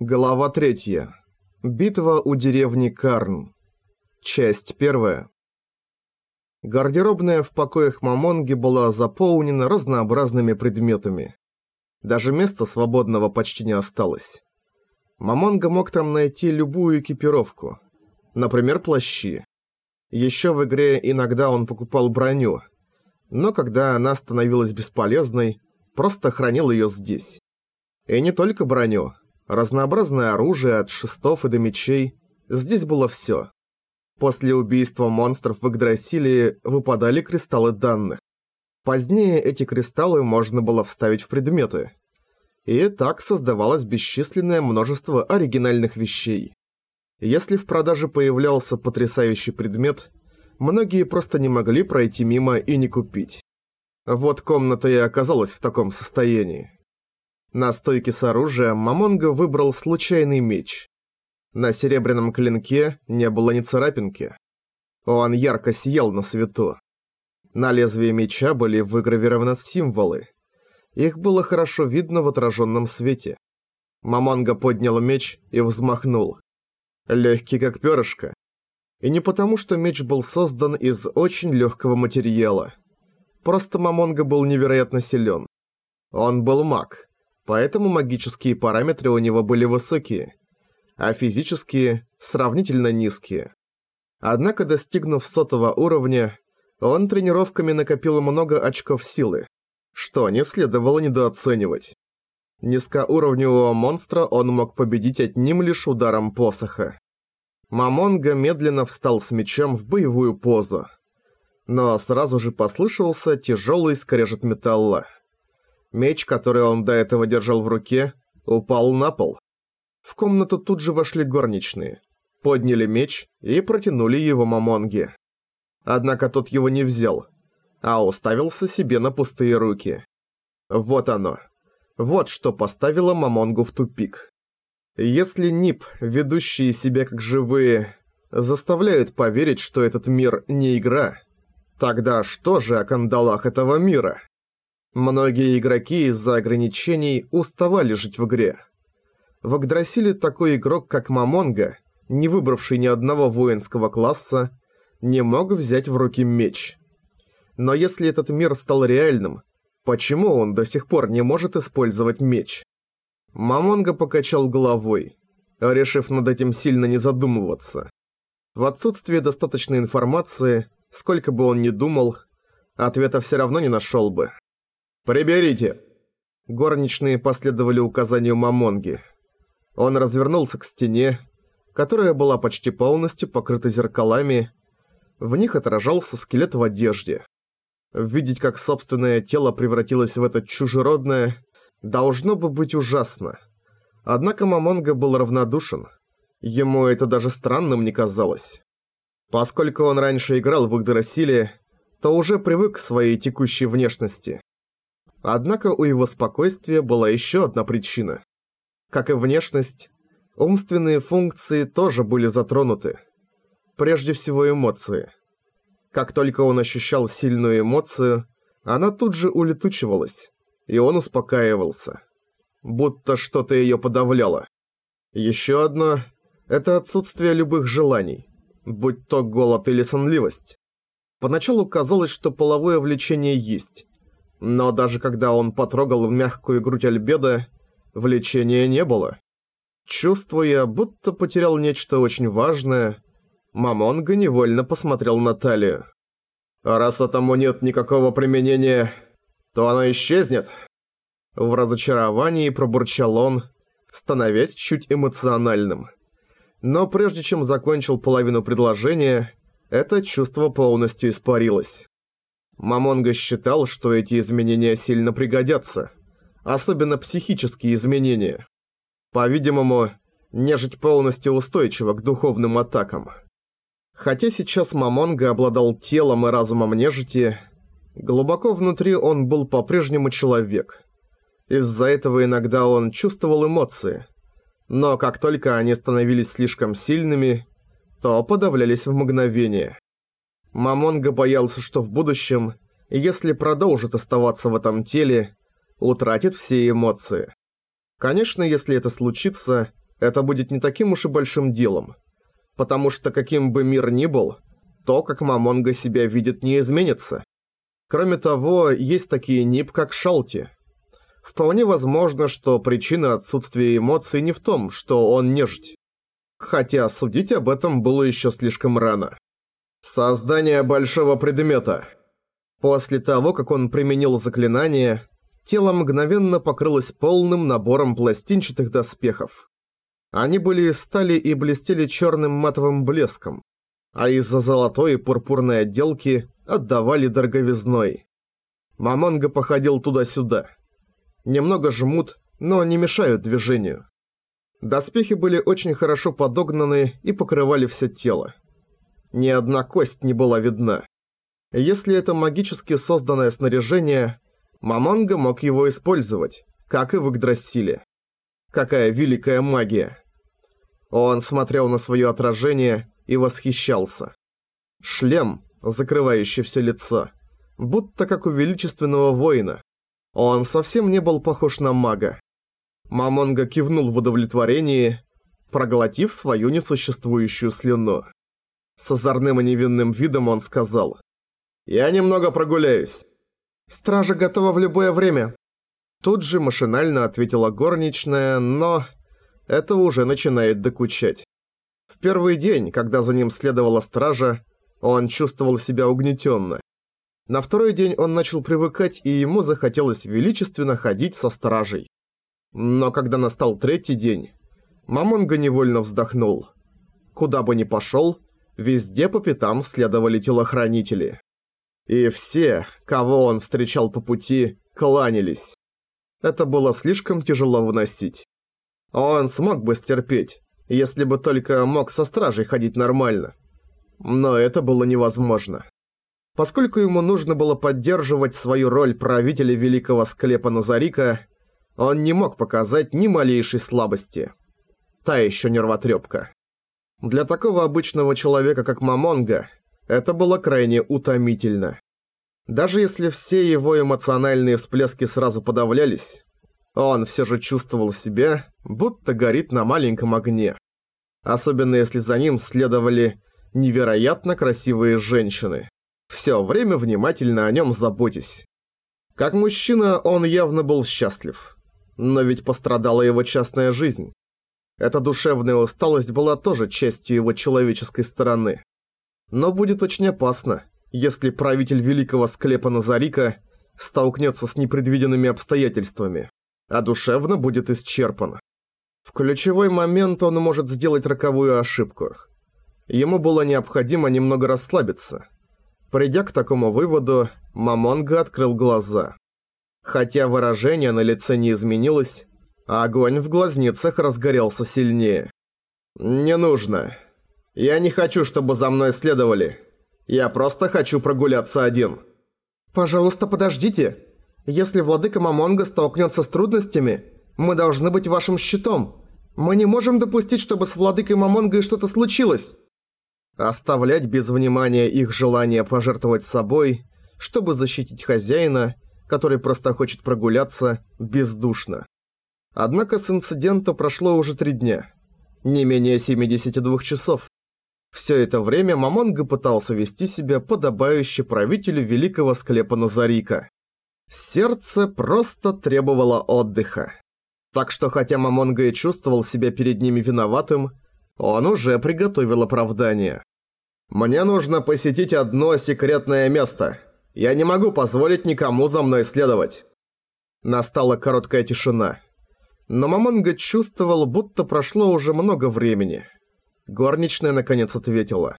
Глава 3. Битва у деревни Карн. Часть 1. Гардеробная в покоях Мамонги была заполнена разнообразными предметами. Даже места свободного почти не осталось. Мамонга мог там найти любую экипировку. Например, плащи. Еще в игре иногда он покупал броню, но когда она становилась бесполезной, просто хранил ее здесь. И не только броню, Разнообразное оружие от шестов и до мечей. Здесь было всё. После убийства монстров в Игдрасилии выпадали кристаллы данных. Позднее эти кристаллы можно было вставить в предметы. И так создавалось бесчисленное множество оригинальных вещей. Если в продаже появлялся потрясающий предмет, многие просто не могли пройти мимо и не купить. Вот комната и оказалась в таком состоянии. На стойке с оружием Мамонга выбрал случайный меч. На серебряном клинке не было ни царапинки. Он ярко сиял на свету. На лезвии меча были выгравированы символы. Их было хорошо видно в отраженном свете. Мамонга поднял меч и взмахнул. Легкий как перышко. И не потому, что меч был создан из очень легкого материала. Просто Мамонга был невероятно силен. Он был маг поэтому магические параметры у него были высокие, а физические – сравнительно низкие. Однако, достигнув сотого уровня, он тренировками накопил много очков силы, что не следовало недооценивать. Низкоуровневого монстра он мог победить одним лишь ударом посоха. Мамонга медленно встал с мечом в боевую позу. Но сразу же послышался тяжелый скрежет металла. Меч, который он до этого держал в руке, упал на пол. В комнату тут же вошли горничные, подняли меч и протянули его Мамонге. Однако тот его не взял, а уставился себе на пустые руки. Вот оно. Вот что поставило Мамонгу в тупик. Если НИП, ведущие себя как живые, заставляют поверить, что этот мир не игра, тогда что же о кандалах этого мира? Многие игроки из-за ограничений уставали жить в игре. В Агдрасиле такой игрок, как Мамонга, не выбравший ни одного воинского класса, не мог взять в руки меч. Но если этот мир стал реальным, почему он до сих пор не может использовать меч? Мамонга покачал головой, решив над этим сильно не задумываться. В отсутствие достаточной информации, сколько бы он ни думал, ответа все равно не нашел бы. «Приберите!» Горничные последовали указанию Мамонги. Он развернулся к стене, которая была почти полностью покрыта зеркалами. В них отражался скелет в одежде. Видеть, как собственное тело превратилось в это чужеродное, должно бы быть ужасно. Однако Мамонга был равнодушен. Ему это даже странным не казалось. Поскольку он раньше играл в Игдрасиле, то уже привык к своей текущей внешности. Однако у его спокойствия была еще одна причина. Как и внешность, умственные функции тоже были затронуты. Прежде всего эмоции. Как только он ощущал сильную эмоцию, она тут же улетучивалась, и он успокаивался. Будто что-то ее подавляло. Еще одно – это отсутствие любых желаний, будь то голод или сонливость. Поначалу казалось, что половое влечение есть, но даже когда он потрогал мягкую грудь Альбеда, влечения не было. Чувствуя, будто потерял нечто очень важное, Мамонга невольно посмотрел на талию. «А раз этому нет никакого применения, то оно исчезнет?» В разочаровании пробурчал он, становясь чуть эмоциональным. Но прежде чем закончил половину предложения, это чувство полностью испарилось. Мамонга считал, что эти изменения сильно пригодятся. Особенно психические изменения. По-видимому, нежить полностью устойчива к духовным атакам. Хотя сейчас Мамонга обладал телом и разумом нежити, глубоко внутри он был по-прежнему человек. Из-за этого иногда он чувствовал эмоции. Но как только они становились слишком сильными, то подавлялись в мгновение. Мамонга боялся, что в будущем, если продолжит оставаться в этом теле, утратит все эмоции. Конечно, если это случится, это будет не таким уж и большим делом. Потому что каким бы мир ни был, то, как Мамонга себя видит, не изменится. Кроме того, есть такие нип, как Шалти. Вполне возможно, что причина отсутствия эмоций не в том, что он нежить. Хотя судить об этом было еще слишком рано. Создание большого предмета. После того, как он применил заклинание, тело мгновенно покрылось полным набором пластинчатых доспехов. Они были из стали и блестели черным матовым блеском, а из-за золотой и пурпурной отделки отдавали дороговизной. Мамонга походил туда-сюда. Немного жмут, но не мешают движению. Доспехи были очень хорошо подогнаны и покрывали все тело. Ни одна кость не была видна. Если это магически созданное снаряжение, Мамонга мог его использовать, как и в Игдрасиле. Какая великая магия! Он смотрел на свое отражение и восхищался. Шлем, закрывающий все лицо, будто как у величественного воина. Он совсем не был похож на мага. Мамонга кивнул в удовлетворении, проглотив свою несуществующую слюну. С озорным и невинным видом он сказал. «Я немного прогуляюсь». «Стража готова в любое время». Тут же машинально ответила горничная, но... Это уже начинает докучать. В первый день, когда за ним следовала стража, он чувствовал себя угнетенно. На второй день он начал привыкать, и ему захотелось величественно ходить со стражей. Но когда настал третий день, Мамонга невольно вздохнул. Куда бы ни пошел, Везде по пятам следовали телохранители. И все, кого он встречал по пути, кланялись. Это было слишком тяжело выносить. Он смог бы стерпеть, если бы только мог со стражей ходить нормально. Но это было невозможно. Поскольку ему нужно было поддерживать свою роль правителя великого склепа Назарика, он не мог показать ни малейшей слабости. Та еще нервотрепка. Для такого обычного человека, как Мамонга, это было крайне утомительно. Даже если все его эмоциональные всплески сразу подавлялись, он все же чувствовал себя, будто горит на маленьком огне. Особенно если за ним следовали невероятно красивые женщины. Все время внимательно о нем заботясь. Как мужчина он явно был счастлив. Но ведь пострадала его частная жизнь. Эта душевная усталость была тоже частью его человеческой стороны. Но будет очень опасно, если правитель великого склепа Назарика столкнется с непредвиденными обстоятельствами, а душевно будет исчерпан. В ключевой момент он может сделать роковую ошибку. Ему было необходимо немного расслабиться. Придя к такому выводу, Мамонга открыл глаза. Хотя выражение на лице не изменилось, огонь в глазницах разгорелся сильнее. «Не нужно. Я не хочу, чтобы за мной следовали. Я просто хочу прогуляться один». «Пожалуйста, подождите. Если владыка Мамонга столкнется с трудностями, мы должны быть вашим щитом. Мы не можем допустить, чтобы с владыкой Мамонгой что-то случилось». Оставлять без внимания их желание пожертвовать собой, чтобы защитить хозяина, который просто хочет прогуляться, бездушно. Однако с инцидента прошло уже три дня. Не менее 72 часов. Все это время Мамонга пытался вести себя подобающе правителю великого склепа Назарика. Сердце просто требовало отдыха. Так что хотя Мамонга и чувствовал себя перед ними виноватым, он уже приготовил оправдание. «Мне нужно посетить одно секретное место. Я не могу позволить никому за мной следовать». Настала короткая тишина. Но Мамонга чувствовал, будто прошло уже много времени. Горничная наконец ответила.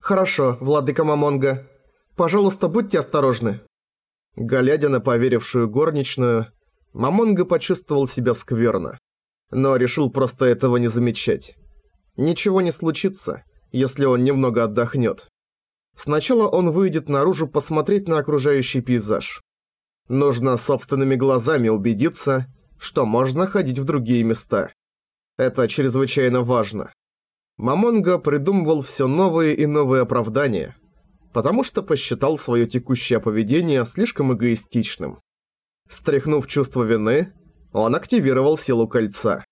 «Хорошо, владыка Мамонга. Пожалуйста, будьте осторожны». Глядя на поверившую горничную, Мамонга почувствовал себя скверно. Но решил просто этого не замечать. Ничего не случится, если он немного отдохнет. Сначала он выйдет наружу посмотреть на окружающий пейзаж. Нужно собственными глазами убедиться, что можно ходить в другие места. Это чрезвычайно важно. Мамонга придумывал все новые и новые оправдания, потому что посчитал свое текущее поведение слишком эгоистичным. Стряхнув чувство вины, он активировал силу кольца.